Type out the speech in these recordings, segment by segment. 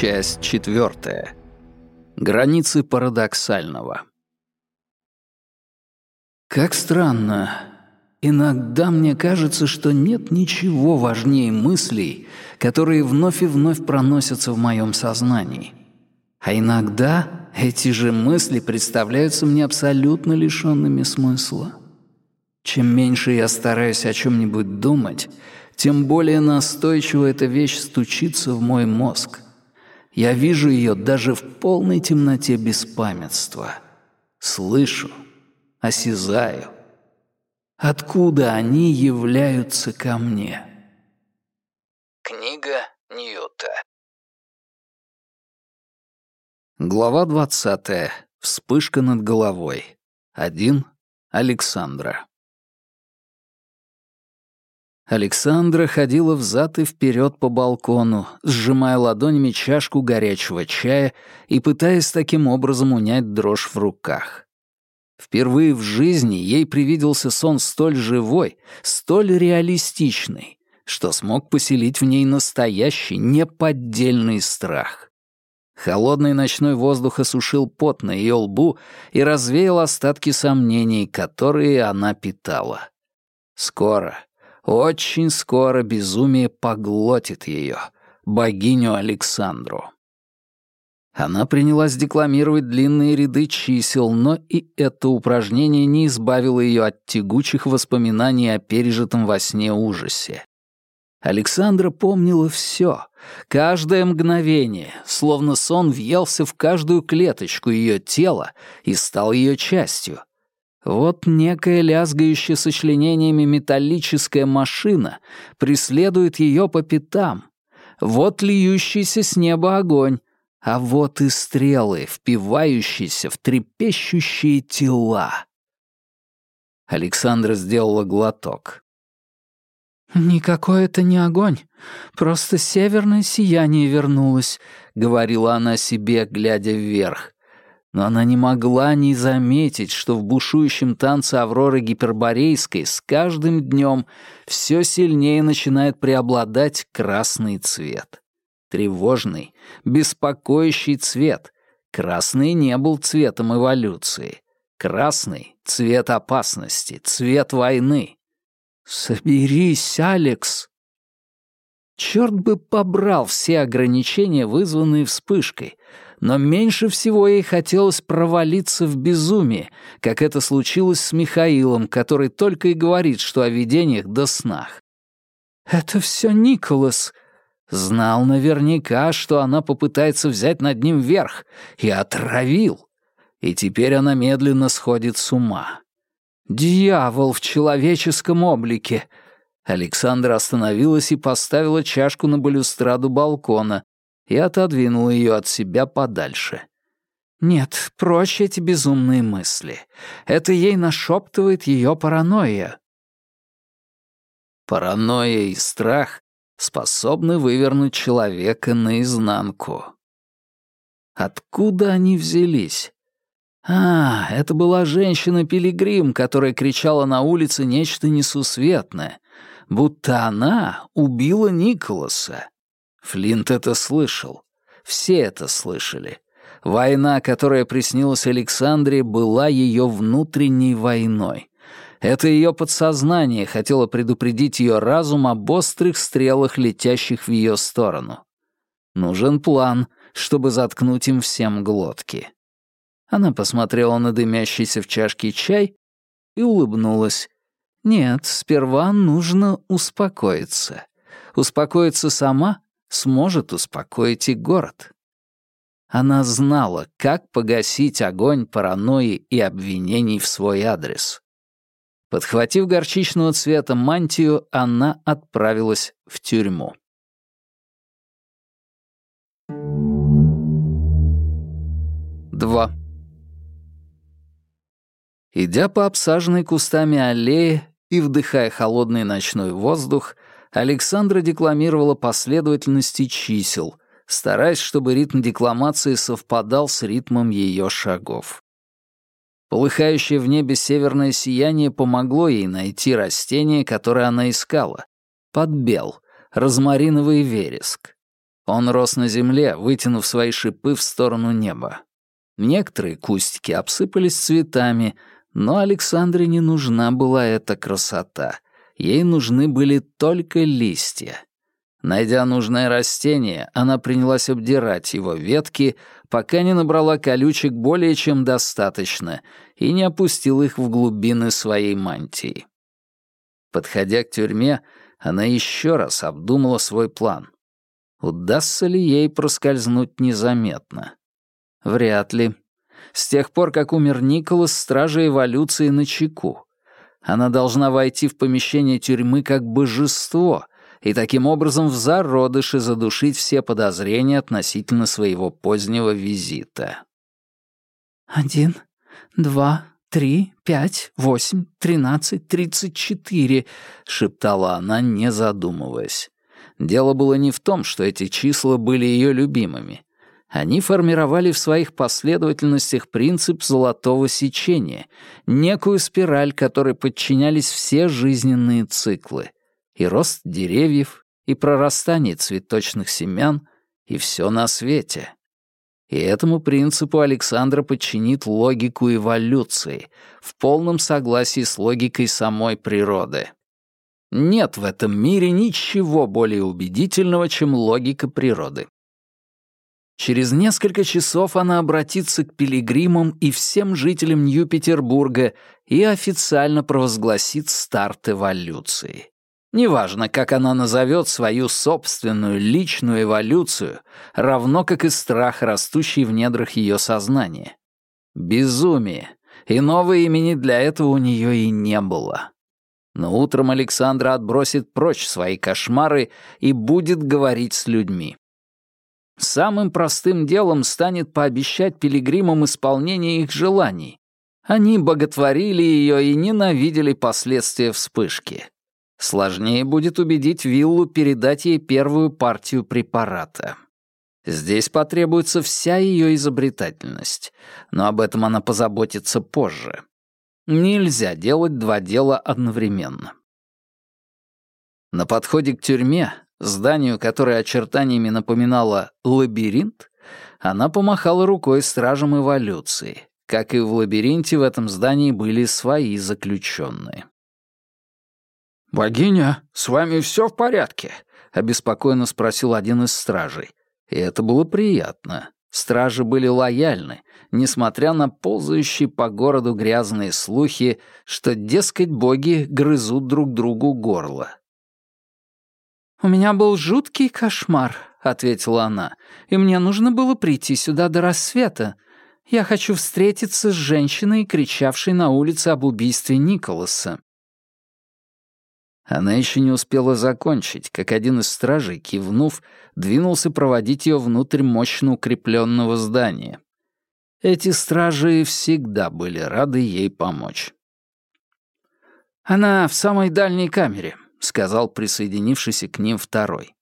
Часть четвертая. Границы парадоксального. Как странно. Иногда мне кажется, что нет ничего важнее мыслей, которые вновь и вновь проносятся в моем сознании. А иногда эти же мысли представляются мне абсолютно лишенными смысла. Чем меньше я стараюсь о чем-нибудь думать, тем более настойчиво эта вещь стучится в мой мозг. Я вижу ее даже в полной темноте беспамятства. Слышу, осязаю. Откуда они являются ко мне? Книга Ньюта Глава двадцатая. Вспышка над головой. Один. Александра. Александра ходила взад и вперед по балкону, сжимая ладонями чашку горячего чая и пытаясь таким образом унять дрожь в руках. Впервые в жизни ей привиделся сон столь живой, столь реалистичный, что смог поселить в ней настоящий, неподдельный страх. Холодный ночной воздух осушил пот на ее лбу и развеял остатки сомнений, которые она питала. Скоро, очень скоро безумие поглотит ее, богиню Александру. Она принялась декламировать длинные ряды чисел, но и это упражнение не избавило ее от тягучих воспоминаний о пережитом во сне ужасе. Александра помнила все, каждое мгновение, словно сон въелся в каждую клеточку ее тела и стал ее частью, вот некая лязгающая сочленениями металлическая машина преследует ее по пятам. Вот льющийся с неба огонь, а вот и стрелы, впивающиеся в трепещущие тела. Александра сделала глоток. «Никакой это не огонь, просто северное сияние вернулось», — говорила она себе, глядя вверх но она не могла не заметить, что в бушующем танце Авроры Гиперборейской с каждым днем все сильнее начинает преобладать красный цвет. Тревожный, беспокоящий цвет. Красный не был цветом эволюции. Красный — цвет опасности, цвет войны. «Соберись, Алекс!» Черт бы побрал все ограничения, вызванные вспышкой — но меньше всего ей хотелось провалиться в безумие, как это случилось с Михаилом, который только и говорит, что о видениях да снах. «Это все Николас», Знал наверняка, что она попытается взять над ним верх, и отравил. И теперь она медленно сходит с ума. «Дьявол в человеческом облике!» Александра остановилась и поставила чашку на балюстраду балкона, и отодвинул ее от себя подальше. Нет, прочь эти безумные мысли. Это ей нашептывает ее паранойя. Паранойя и страх способны вывернуть человека наизнанку. Откуда они взялись? А, это была женщина-пилигрим, которая кричала на улице нечто несусветное, будто она убила Николаса. Флинт это слышал. Все это слышали. Война, которая приснилась Александре, была ее внутренней войной. Это ее подсознание хотело предупредить ее разум об острых стрелах, летящих в ее сторону. Нужен план, чтобы заткнуть им всем глотки. Она посмотрела на дымящийся в чашке чай и улыбнулась. Нет, сперва нужно успокоиться. Успокоиться сама сможет успокоить и город. Она знала, как погасить огонь паранойи и обвинений в свой адрес. Подхватив горчичного цвета мантию, она отправилась в тюрьму. Два. Идя по обсаженной кустами аллее и вдыхая холодный ночной воздух, Александра декламировала последовательности чисел, стараясь, чтобы ритм декламации совпадал с ритмом ее шагов. Полыхающее в небе северное сияние помогло ей найти растение, которое она искала. Подбел, розмариновый вереск. Он рос на земле, вытянув свои шипы в сторону неба. Некоторые кустики обсыпались цветами, но Александре не нужна была эта красота. Ей нужны были только листья. Найдя нужное растение, она принялась обдирать его ветки, пока не набрала колючек более чем достаточно и не опустила их в глубины своей мантии. Подходя к тюрьме, она еще раз обдумала свой план. Удастся ли ей проскользнуть незаметно? Вряд ли. С тех пор, как умер Николас, стража эволюции на чеку. Она должна войти в помещение тюрьмы как божество и таким образом в зародыше задушить все подозрения относительно своего позднего визита. «Один, два, три, пять, восемь, тринадцать, тридцать четыре», — шептала она, не задумываясь. Дело было не в том, что эти числа были ее любимыми. Они формировали в своих последовательностях принцип золотого сечения, некую спираль, которой подчинялись все жизненные циклы. И рост деревьев, и прорастание цветочных семян, и все на свете. И этому принципу Александра подчинит логику эволюции, в полном согласии с логикой самой природы. Нет в этом мире ничего более убедительного, чем логика природы. Через несколько часов она обратится к пилигримам и всем жителям Нью-Петербурга и официально провозгласит старт эволюции. Неважно, как она назовет свою собственную личную эволюцию, равно как и страх, растущий в недрах ее сознания. Безумие. Иного имени для этого у нее и не было. Но утром Александра отбросит прочь свои кошмары и будет говорить с людьми. Самым простым делом станет пообещать пилигримам исполнение их желаний. Они боготворили ее и ненавидели последствия вспышки. Сложнее будет убедить Виллу передать ей первую партию препарата. Здесь потребуется вся ее изобретательность, но об этом она позаботится позже. Нельзя делать два дела одновременно. На подходе к тюрьме, зданию, которое очертаниями напоминало лабиринт, она помахала рукой стражам эволюции. Как и в лабиринте, в этом здании были свои заключенные. «Богиня, с вами все в порядке?» — обеспокоенно спросил один из стражей. И это было приятно. Стражи были лояльны, несмотря на ползающие по городу грязные слухи, что, дескать, боги грызут друг другу горло. «У меня был жуткий кошмар», — ответила она, «и мне нужно было прийти сюда до рассвета. Я хочу встретиться с женщиной, кричавшей на улице об убийстве Николаса». Она еще не успела закончить, как один из стражей, кивнув, двинулся проводить ее внутрь мощно укрепленного здания. Эти стражи всегда были рады ей помочь. «Она в самой дальней камере», — сказал присоединившийся к ним второй.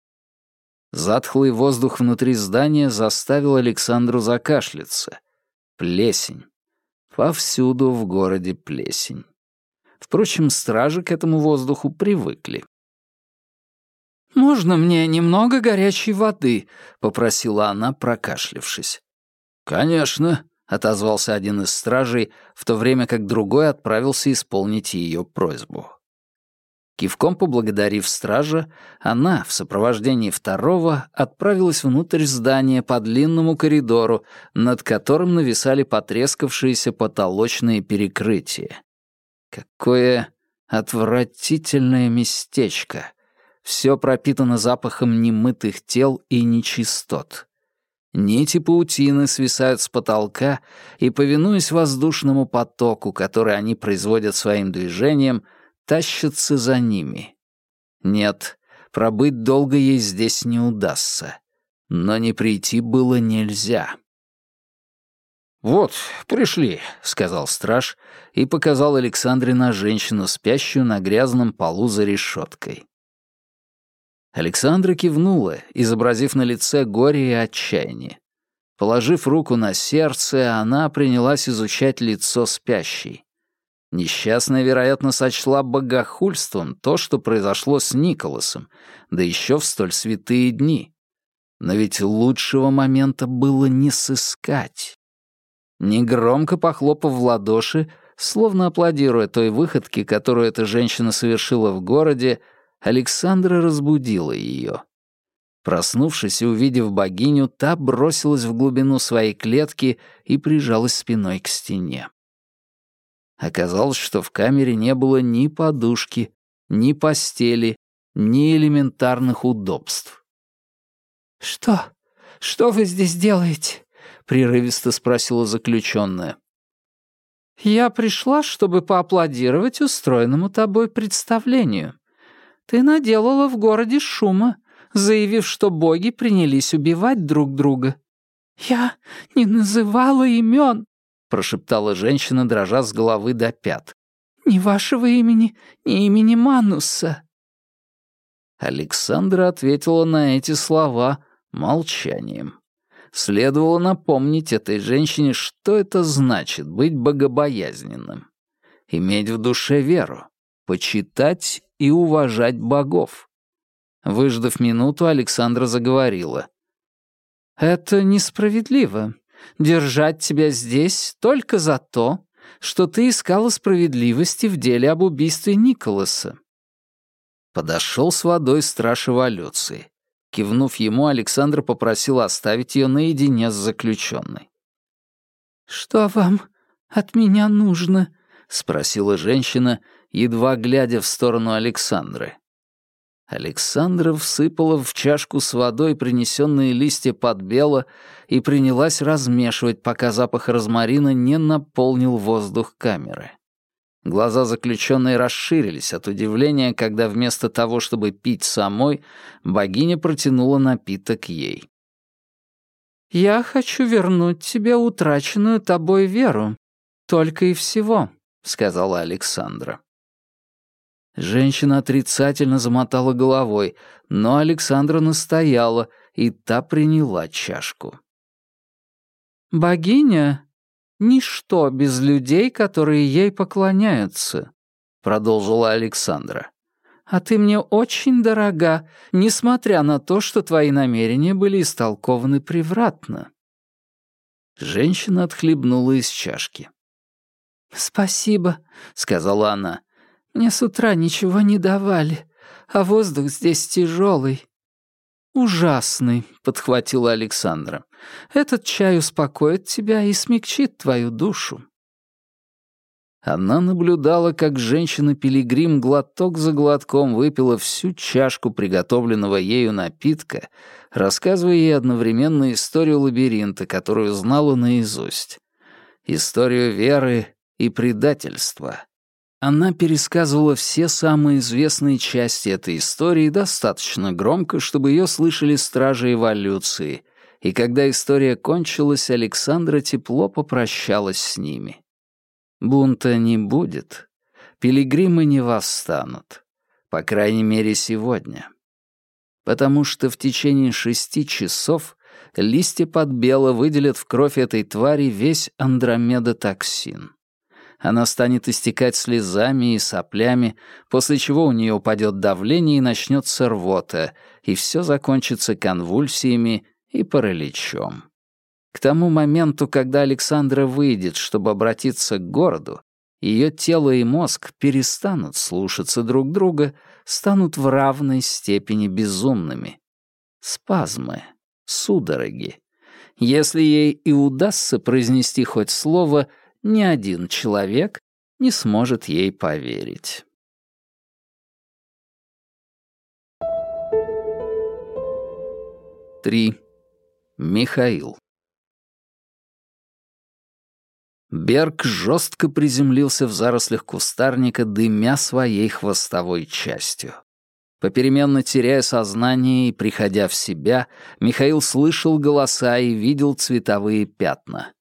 Затхлый воздух внутри здания заставил Александру закашляться. Плесень. Повсюду в городе плесень. Впрочем, стражи к этому воздуху привыкли. «Можно мне немного горячей воды?» — попросила она, прокашлявшись. «Конечно», — отозвался один из стражей, в то время как другой отправился исполнить ее просьбу. Кивком поблагодарив стража, она, в сопровождении второго, отправилась внутрь здания по длинному коридору, над которым нависали потрескавшиеся потолочные перекрытия. Какое отвратительное местечко. Все пропитано запахом немытых тел и нечистот. Нити паутины свисают с потолка, и, повинуясь воздушному потоку, который они производят своим движением, тащатся за ними. Нет, пробыть долго ей здесь не удастся. Но не прийти было нельзя. «Вот, пришли», — сказал страж и показал Александре на женщину, спящую на грязном полу за решеткой. Александра кивнула, изобразив на лице горе и отчаяние. Положив руку на сердце, она принялась изучать лицо спящей. Несчастная, вероятно, сочла богохульством то, что произошло с Николасом, да еще в столь святые дни. Но ведь лучшего момента было не сыскать. Негромко похлопав в ладоши, словно аплодируя той выходке, которую эта женщина совершила в городе, Александра разбудила ее. Проснувшись и увидев богиню, та бросилась в глубину своей клетки и прижалась спиной к стене. Оказалось, что в камере не было ни подушки, ни постели, ни элементарных удобств. «Что? Что вы здесь делаете?» — прерывисто спросила заключенная. «Я пришла, чтобы поаплодировать устроенному тобой представлению. Ты наделала в городе шума, заявив, что боги принялись убивать друг друга. Я не называла имен, прошептала женщина, дрожа с головы до пят. «Ни вашего имени, ни имени Мануса». Александра ответила на эти слова молчанием. Следовало напомнить этой женщине, что это значит быть богобоязненным. Иметь в душе веру, почитать и уважать богов. Выждав минуту, Александра заговорила. «Это несправедливо держать тебя здесь только за то, что ты искала справедливости в деле об убийстве Николаса». Подошел с водой страж эволюции. Кивнув ему, Александр попросил оставить ее наедине с заключенной. «Что вам от меня нужно?» — спросила женщина, едва глядя в сторону Александры. Александра всыпала в чашку с водой принесенные листья подбела и принялась размешивать, пока запах розмарина не наполнил воздух камеры. Глаза заключенной расширились от удивления, когда вместо того, чтобы пить самой, богиня протянула напиток ей. «Я хочу вернуть тебе утраченную тобой веру. Только и всего», — сказала Александра. Женщина отрицательно замотала головой, но Александра настояла, и та приняла чашку. «Богиня — ничто без людей, которые ей поклоняются», — продолжила Александра. «А ты мне очень дорога, несмотря на то, что твои намерения были истолкованы превратно». Женщина отхлебнула из чашки. «Спасибо», — сказала она. Мне с утра ничего не давали, а воздух здесь тяжелый. «Ужасный», — подхватила Александра. «Этот чай успокоит тебя и смягчит твою душу». Она наблюдала, как женщина-пилигрим глоток за глотком выпила всю чашку приготовленного ею напитка, рассказывая ей одновременно историю лабиринта, которую знала наизусть. Историю веры и предательства, она пересказывала все самые известные части этой истории достаточно громко, чтобы ее слышали стражи эволюции, и когда история кончилась, Александра тепло попрощалась с ними. Бунта не будет. Пилигримы не восстанут. По крайней мере, сегодня. Потому что в течение шести часов листья подбела выделят в кровь этой твари весь андромедотоксин она станет истекать слезами и соплями, после чего у нее упадет давление и начнется рвота, и все закончится конвульсиями и параличом. К тому моменту, когда Александра выйдет, чтобы обратиться к городу, ее тело и мозг перестанут слушаться друг друга, станут в равной степени безумными. Спазмы, судороги. Если ей и удастся произнести хоть слово, ни один человек не сможет ей поверить. Три. Михаил. Берг жестко приземлился в зарослях кустарника, дымя своей хвостовой частью. Попеременно теряя сознание и приходя в себя, Михаил слышал голоса и видел цветовые пятна.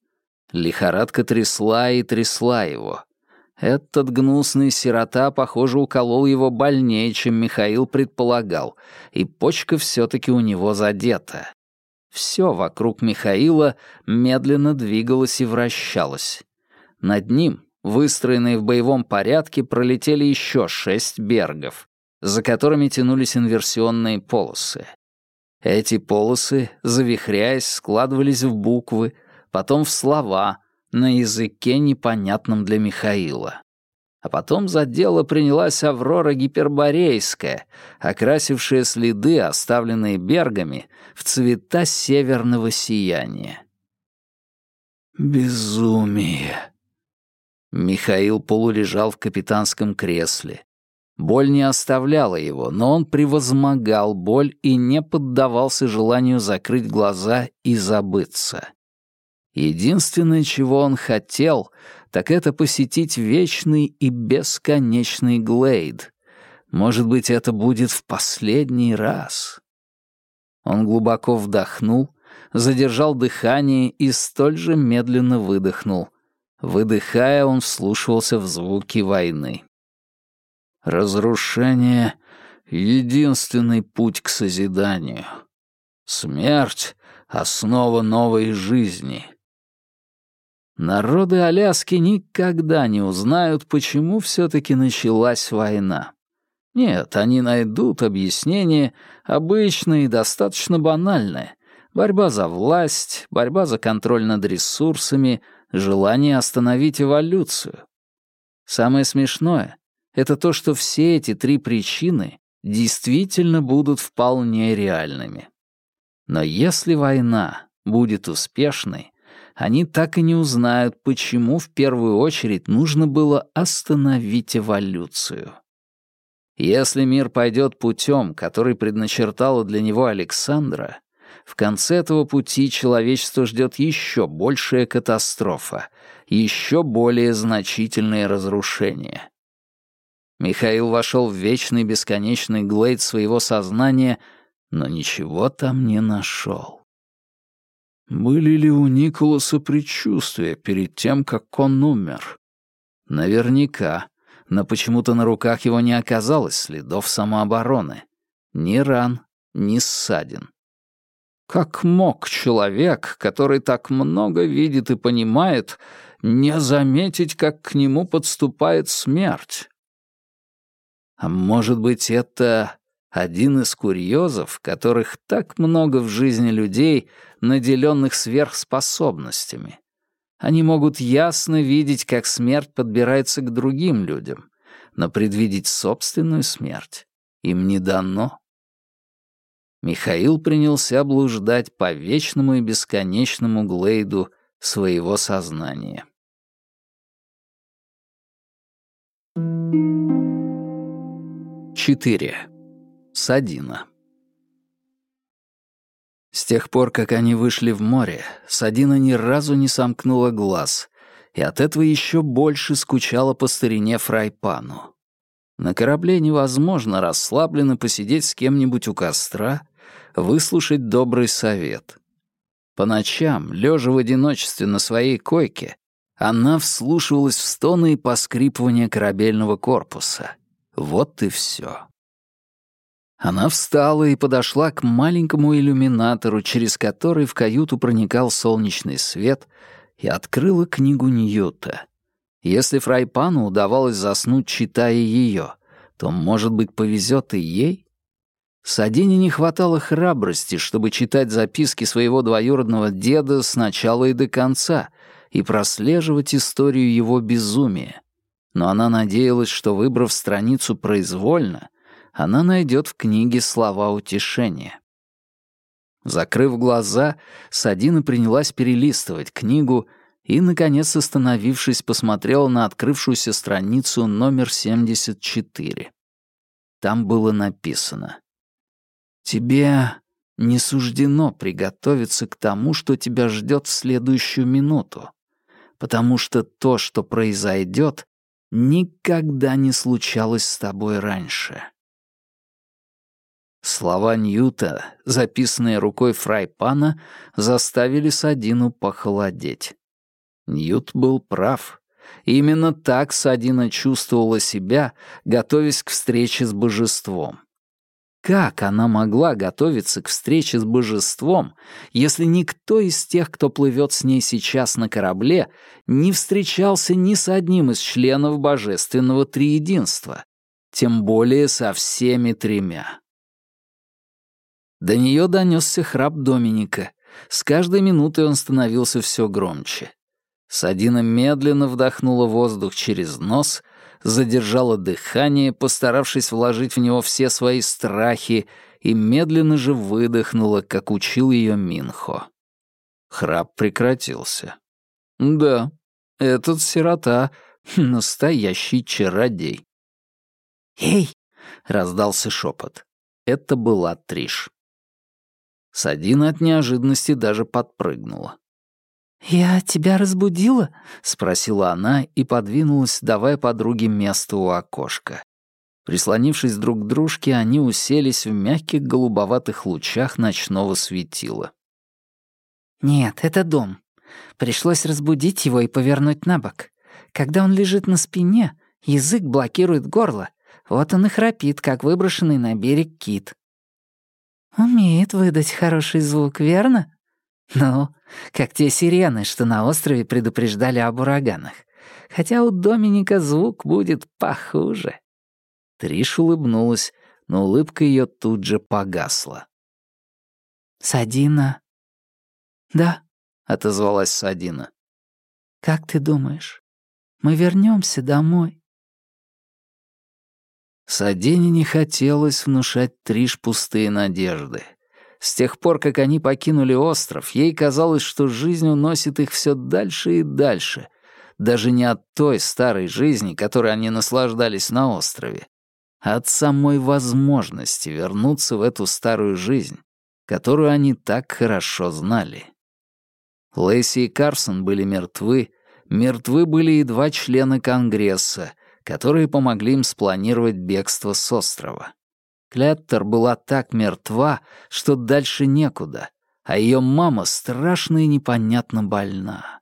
Лихорадка трясла и трясла его. Этот гнусный сирота, похоже, уколол его больнее, чем Михаил предполагал, и почка все-таки у него задета. Все вокруг Михаила медленно двигалось и вращалось. Над ним, выстроенные в боевом порядке, пролетели еще шесть бергов, за которыми тянулись инверсионные полосы. Эти полосы, завихряясь, складывались в буквы, потом в слова, на языке, непонятном для Михаила. А потом за дело принялась Аврора Гиперборейская, окрасившая следы, оставленные Бергами, в цвета северного сияния. Безумие. Михаил полулежал в капитанском кресле. Боль не оставляла его, но он превозмогал боль и не поддавался желанию закрыть глаза и забыться. Единственное, чего он хотел, так это посетить вечный и бесконечный Глейд. Может быть, это будет в последний раз. Он глубоко вдохнул, задержал дыхание и столь же медленно выдохнул. Выдыхая, он вслушивался в звуки войны. Разрушение — единственный путь к созиданию. Смерть — основа новой жизни. Народы Аляски никогда не узнают, почему все-таки началась война. Нет, они найдут объяснение, обычное и достаточно банальное. Борьба за власть, борьба за контроль над ресурсами, желание остановить эволюцию. Самое смешное, это то, что все эти три причины действительно будут вполне реальными. Но если война будет успешной, они так и не узнают, почему в первую очередь нужно было остановить эволюцию. Если мир пойдет путем, который предначертала для него Александра, в конце этого пути человечество ждет еще большая катастрофа, еще более значительные разрушения. Михаил вошел в вечный бесконечный глейд своего сознания, но ничего там не нашел. Были ли у Николаса предчувствия перед тем, как он умер? Наверняка, но почему-то на руках его не оказалось следов самообороны. Ни ран, ни ссадин. Как мог человек, который так много видит и понимает, не заметить, как к нему подступает смерть? А может быть, это один из курьезов, которых так много в жизни людей, наделенных сверхспособностями. Они могут ясно видеть, как смерть подбирается к другим людям, но предвидеть собственную смерть им не дано. Михаил принялся блуждать по вечному и бесконечному глейду своего сознания. 4. Садина. С тех пор, как они вышли в море, Садина ни разу не сомкнула глаз, и от этого еще больше скучала по старине Фрайпану. На корабле невозможно расслабленно посидеть с кем-нибудь у костра, выслушать добрый совет. По ночам, лежа в одиночестве на своей койке, она вслушивалась в стоны и поскрипывание корабельного корпуса — вот и все. Она встала и подошла к маленькому иллюминатору, через который в каюту проникал солнечный свет, и открыла книгу Ньюта. Если Фрайпану удавалось заснуть, читая ее, то, может быть, повезет и ей? Садине не хватало храбрости, чтобы читать записки своего двоюродного деда с начала и до конца и прослеживать историю его безумия но она надеялась, что, выбрав страницу произвольно, она найдет в книге слова утешения. Закрыв глаза, Садина принялась перелистывать книгу и, наконец, остановившись, посмотрела на открывшуюся страницу номер 74. Там было написано «Тебе не суждено приготовиться к тому, что тебя ждет в следующую минуту, потому что то, что произойдет, никогда не случалось с тобой раньше. Слова Ньюта, записанные рукой Фрайпана, заставили Садину похолодеть. Ньют был прав. Именно так Садина чувствовала себя, готовясь к встрече с божеством. Как она могла готовиться к встрече с божеством, если никто из тех, кто плывет с ней сейчас на корабле, не встречался ни с одним из членов божественного триединства, тем более со всеми тремя? До нее донесся храп Доминика. С каждой минутой он становился все громче. Садина медленно вдохнула воздух через нос, задержала дыхание, постаравшись вложить в него все свои страхи, и медленно же выдохнула, как учил ее Минхо. Храп прекратился. Да, этот сирота — настоящий чародей. «Эй!» — раздался шепот. Это была Триш. Садина от неожиданности даже подпрыгнула. «Я тебя разбудила?» — спросила она и подвинулась, давая подруге место у окошка. Прислонившись друг к дружке, они уселись в мягких голубоватых лучах ночного светила. «Нет, это дом. Пришлось разбудить его и повернуть на бок. Когда он лежит на спине, язык блокирует горло. Вот он и храпит, как выброшенный на берег кит. «Умеет выдать хороший звук, верно?» «Ну, как те сирены, что на острове предупреждали об ураганах. Хотя у Доминика звук будет похуже». Триш улыбнулась, но улыбка ее тут же погасла. «Садина?» «Да», — отозвалась Садина. «Как ты думаешь, мы вернемся домой?» Садине не хотелось внушать Триш пустые надежды. С тех пор, как они покинули остров, ей казалось, что жизнь уносит их все дальше и дальше, даже не от той старой жизни, которой они наслаждались на острове, а от самой возможности вернуться в эту старую жизнь, которую они так хорошо знали. Лэйси и Карсон были мертвы, мертвы были и два члена Конгресса, которые помогли им спланировать бегство с острова. Клеттер была так мертва, что дальше некуда, а ее мама страшно и непонятно больна.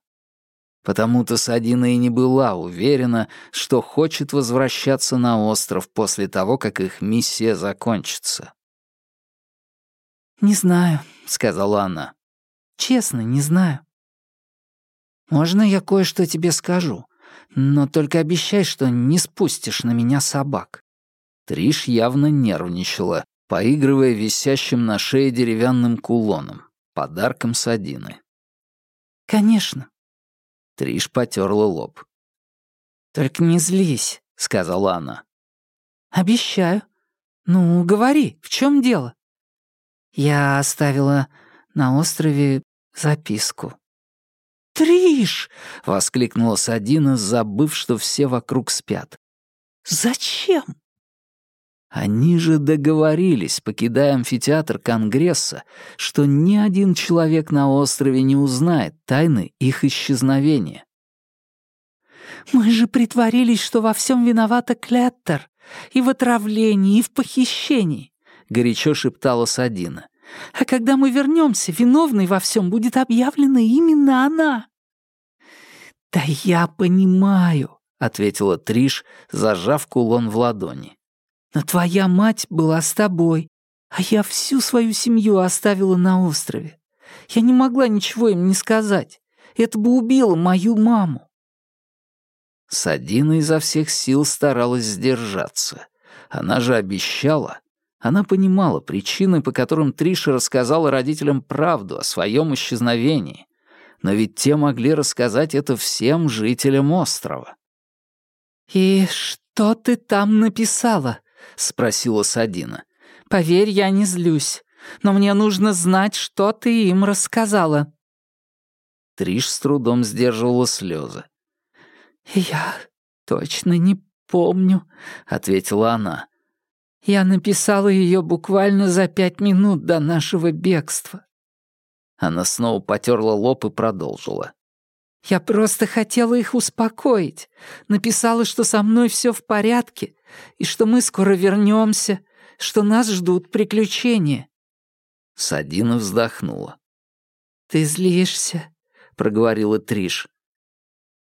Потому-то Садина и не была уверена, что хочет возвращаться на остров после того, как их миссия закончится. «Не знаю», — сказала она. «Честно, не знаю». «Можно я кое-что тебе скажу?» Но только обещай, что не спустишь на меня собак». Триш явно нервничала, поигрывая висящим на шее деревянным кулоном, подарком Садины. «Конечно». Триш потерла лоб. «Только не злись», — сказала она. «Обещаю. Ну, говори, в чем дело?» Я оставила на острове записку. «Триш!» — воскликнула Садина, забыв, что все вокруг спят. «Зачем?» Они же договорились, покидая амфитеатр Конгресса, что ни один человек на острове не узнает тайны их исчезновения. «Мы же притворились, что во всем виновата Клеттер, и в отравлении, и в похищении», — горячо шептала Садина. А когда мы вернемся, виновной во всем будет объявлена именно она». «Да я понимаю», — ответила Триш, зажав кулон в ладони. «Но твоя мать была с тобой, а я всю свою семью оставила на острове. Я не могла ничего им не сказать. Это бы убило мою маму». Садина изо всех сил старалась сдержаться. Она же обещала, она понимала причины, по которым Триша рассказала родителям правду о своем исчезновении. Но ведь те могли рассказать это всем жителям острова. «И что ты там написала?» — спросила Садина. «Поверь, я не злюсь, но мне нужно знать, что ты им рассказала». Триш с трудом сдерживала слезы. «Я точно не помню», — ответила она. Я написала ее буквально за пять минут до нашего бегства». Она снова потерла лоб и продолжила. «Я просто хотела их успокоить. Написала, что со мной все в порядке, и что мы скоро вернемся, что нас ждут приключения». Садина вздохнула. «Ты злишься», — проговорила Триш.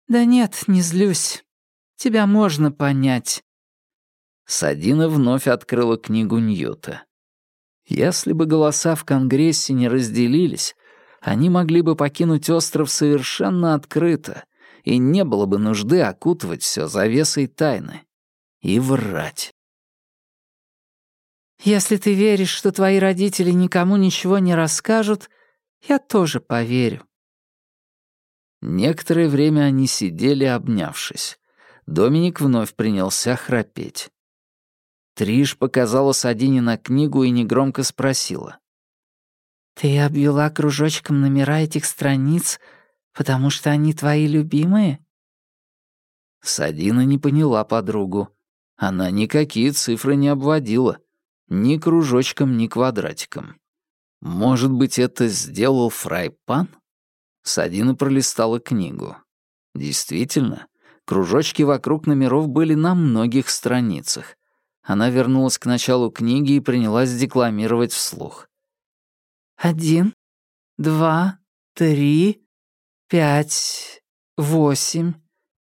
«Да нет, не злюсь. Тебя можно понять. Садина вновь открыла книгу Ньюта. Если бы голоса в Конгрессе не разделились, они могли бы покинуть остров совершенно открыто, и не было бы нужды окутывать все завесой тайны и врать. «Если ты веришь, что твои родители никому ничего не расскажут, я тоже поверю». Некоторое время они сидели, обнявшись. Доминик вновь принялся храпеть. Триш показала Садине на книгу и негромко спросила. «Ты обвела кружочком номера этих страниц, потому что они твои любимые?» Садина не поняла подругу. Она никакие цифры не обводила. Ни кружочком, ни квадратиком. Может быть, это сделал Фрайпан? Садина пролистала книгу. Действительно, кружочки вокруг номеров были на многих страницах. Она вернулась к началу книги и принялась декламировать вслух. «Один, два, три, пять, восемь,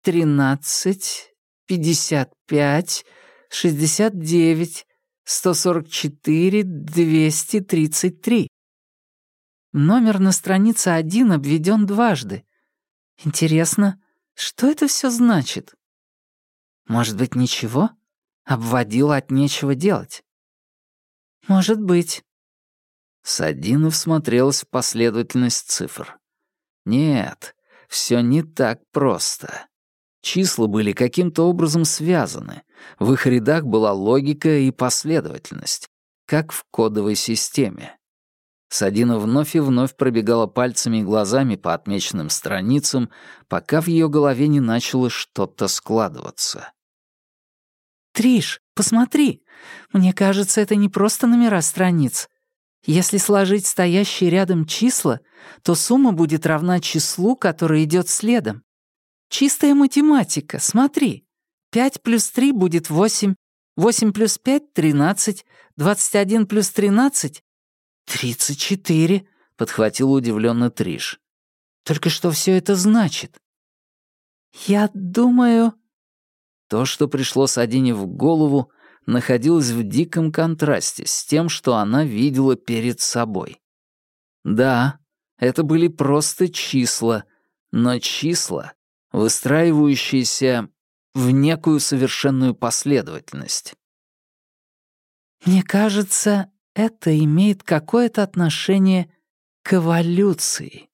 тринадцать, пятьдесят пять, шестьдесят девять, сто сорок четыре, двести тридцать три». Номер на странице один обведен дважды. Интересно, что это все значит? Может быть, ничего? Обводила от нечего делать. Может быть. Садина всмотрелась в последовательность цифр. Нет, все не так просто. Числа были каким-то образом связаны. В их рядах была логика и последовательность, как в кодовой системе. Садина вновь и вновь пробегала пальцами и глазами по отмеченным страницам, пока в ее голове не начало что-то складываться. «Триш, посмотри! Мне кажется, это не просто номера страниц. Если сложить стоящие рядом числа, то сумма будет равна числу, которое идет следом. Чистая математика, смотри. 5 плюс 3 будет 8, 8 плюс 5 — 13, 21 плюс 13 — 34, — подхватил удивленно Триш. Только что все это значит? Я думаю... То, что пришло Садине в голову, находилось в диком контрасте с тем, что она видела перед собой. Да, это были просто числа, но числа, выстраивающиеся в некую совершенную последовательность. «Мне кажется, это имеет какое-то отношение к эволюции»,